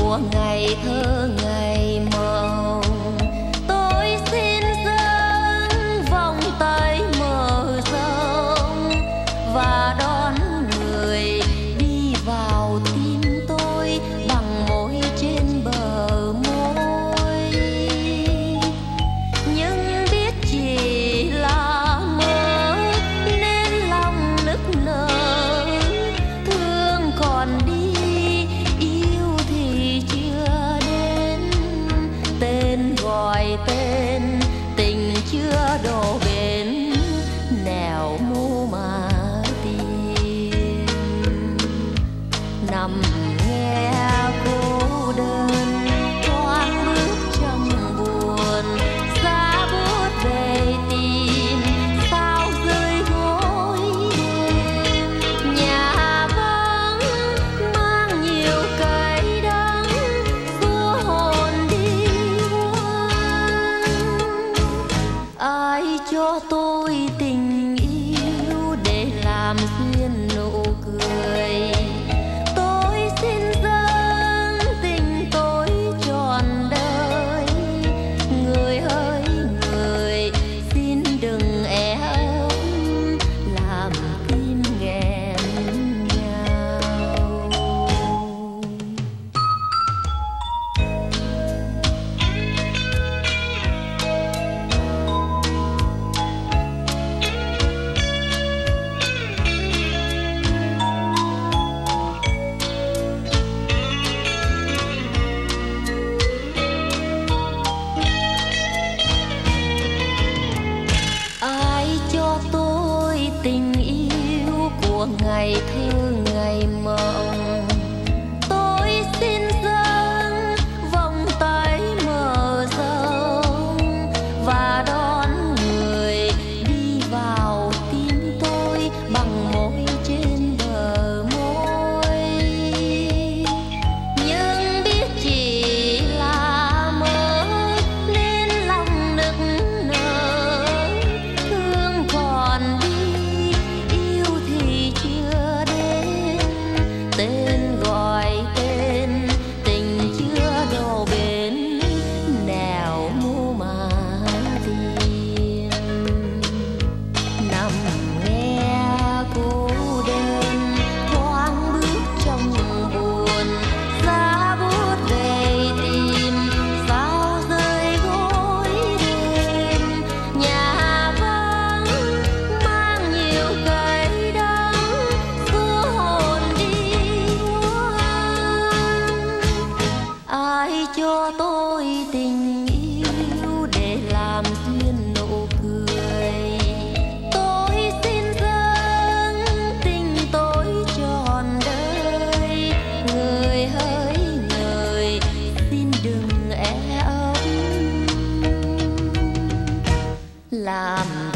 mùa ngày thơ ngày mơ nằm cho tôi tình yêu để làm gì? ai cho tôi tình yêu của ngày thơ làm